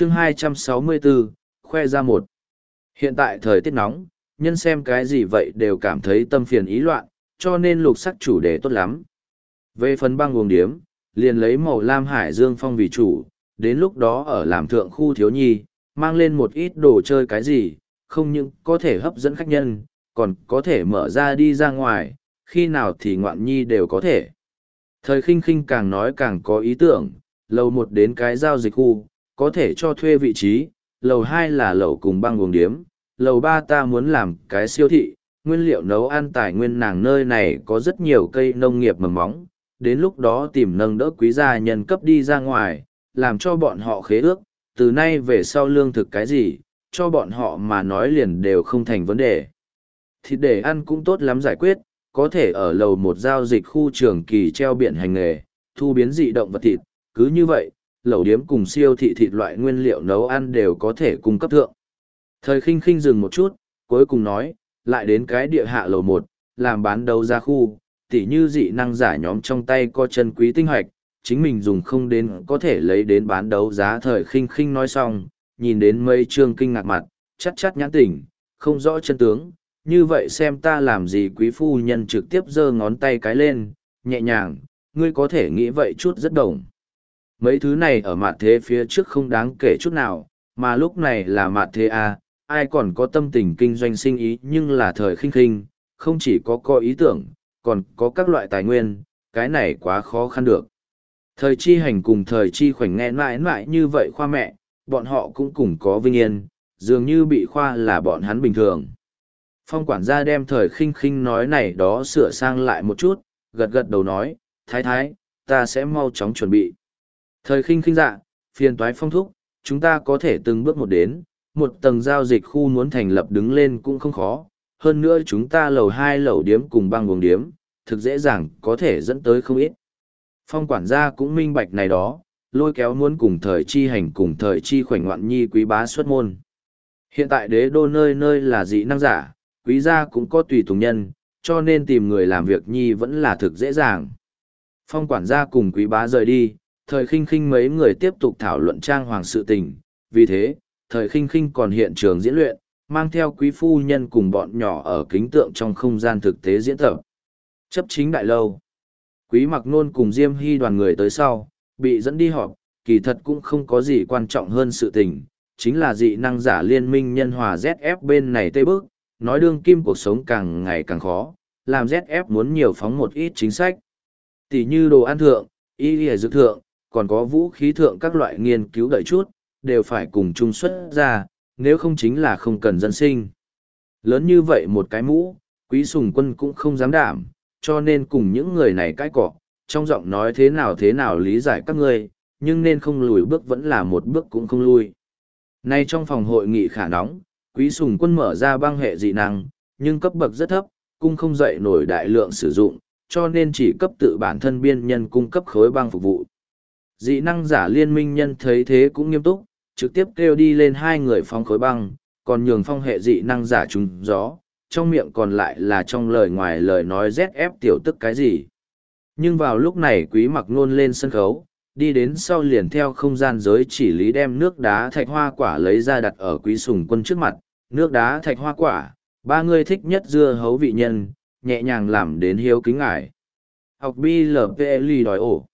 chương 264, khoe ra một. Hiện tại thời tiết nóng, nhân xem cái gì vậy đều cảm thấy tâm phiền ý loạn, cho nên lục sắc chủ đề tốt lắm. Về phần băng uống điếm, liền lấy màu lam hải dương phong vì chủ, đến lúc đó ở làm thượng khu thiếu nhi, mang lên một ít đồ chơi cái gì, không những có thể hấp dẫn khách nhân, còn có thể mở ra đi ra ngoài, khi nào thì ngoạn nhi đều có thể. Thời khinh khinh càng nói càng có ý tưởng, lầu một đến cái giao dịch khu, có thể cho thuê vị trí, lầu hai là lầu cùng băng uống điếm, lầu ba ta muốn làm cái siêu thị, nguyên liệu nấu ăn tài nguyên nàng nơi này có rất nhiều cây nông nghiệp mầm móng, đến lúc đó tìm nâng đỡ quý gia nhân cấp đi ra ngoài, làm cho bọn họ khế ước, từ nay về sau lương thực cái gì, cho bọn họ mà nói liền đều không thành vấn đề. Thịt để ăn cũng tốt lắm giải quyết, có thể ở lầu một giao dịch khu trường kỳ treo biển hành nghề, thu biến dị động vật thịt, cứ như vậy, lẩu điếm cùng siêu thị thịt loại nguyên liệu nấu ăn đều có thể cung cấp thượng. Thời khinh khinh dừng một chút, cuối cùng nói, lại đến cái địa hạ lầu một, làm bán đấu ra khu, tỉ như dị năng giả nhóm trong tay có chân quý tinh hoạch, chính mình dùng không đến có thể lấy đến bán đấu giá thời khinh khinh nói xong, nhìn đến mấy trương kinh ngạc mặt, chắt chắt nhãn tỉnh, không rõ chân tướng, như vậy xem ta làm gì quý phu nhân trực tiếp giơ ngón tay cái lên, nhẹ nhàng, ngươi có thể nghĩ vậy chút rất đồng. Mấy thứ này ở mặt thế phía trước không đáng kể chút nào, mà lúc này là mặt thế à, ai còn có tâm tình kinh doanh sinh ý nhưng là thời khinh khinh, không chỉ có có ý tưởng, còn có các loại tài nguyên, cái này quá khó khăn được. Thời chi hành cùng thời chi khoảnh nghe mãi mãi như vậy khoa mẹ, bọn họ cũng cùng có vinh yên, dường như bị khoa là bọn hắn bình thường. Phong quản gia đem thời khinh khinh nói này đó sửa sang lại một chút, gật gật đầu nói, thái thái, ta sẽ mau chóng chuẩn bị. Thời khinh khinh dạ, phiền toái phong thúc, chúng ta có thể từng bước một đến, một tầng giao dịch khu muốn thành lập đứng lên cũng không khó, hơn nữa chúng ta lầu hai lầu điếm cùng băng buồng điếm, thực dễ dàng có thể dẫn tới không ít. Phong quản gia cũng minh bạch này đó, lôi kéo muốn cùng thời chi hành cùng thời chi khoảnh ngoạn nhi quý bá xuất môn. Hiện tại đế đô nơi nơi là dị năng giả, quý gia cũng có tùy tùng nhân, cho nên tìm người làm việc nhi vẫn là thực dễ dàng. Phong quản gia cùng quý bá rời đi, thời khinh khinh mấy người tiếp tục thảo luận trang hoàng sự tình, vì thế, thời khinh khinh còn hiện trường diễn luyện, mang theo quý phu nhân cùng bọn nhỏ ở kính tượng trong không gian thực tế diễn tập. Chấp chính đại lâu. Quý mặc nôn cùng Diêm Hy đoàn người tới sau, bị dẫn đi họp, kỳ thật cũng không có gì quan trọng hơn sự tình, chính là dị năng giả liên minh nhân hòa ZF bên này tây bước, nói đương kim cuộc sống càng ngày càng khó, làm ZF muốn nhiều phóng một ít chính sách. Tỷ như đồ ăn thượng, y lìa dược thượng, còn có vũ khí thượng các loại nghiên cứu đợi chút, đều phải cùng chung xuất ra, nếu không chính là không cần dân sinh. Lớn như vậy một cái mũ, quý sùng quân cũng không dám đảm, cho nên cùng những người này cãi cọ, trong giọng nói thế nào thế nào lý giải các ngươi, nhưng nên không lùi bước vẫn là một bước cũng không lùi Nay trong phòng hội nghị khả nóng, quý sùng quân mở ra băng hệ dị năng, nhưng cấp bậc rất thấp, cung không dậy nổi đại lượng sử dụng, cho nên chỉ cấp tự bản thân biên nhân cung cấp khối băng phục vụ. Dị năng giả liên minh nhân thấy thế cũng nghiêm túc, trực tiếp kêu đi lên hai người phong khối băng, còn nhường phong hệ dị năng giả trùng gió, trong miệng còn lại là trong lời ngoài lời nói rét ép tiểu tức cái gì. Nhưng vào lúc này quý mặc nôn lên sân khấu, đi đến sau liền theo không gian giới chỉ lý đem nước đá thạch hoa quả lấy ra đặt ở quý sùng quân trước mặt, nước đá thạch hoa quả, ba người thích nhất dưa hấu vị nhân, nhẹ nhàng làm đến hiếu kính ngải. Học BLPLI đòi ổ.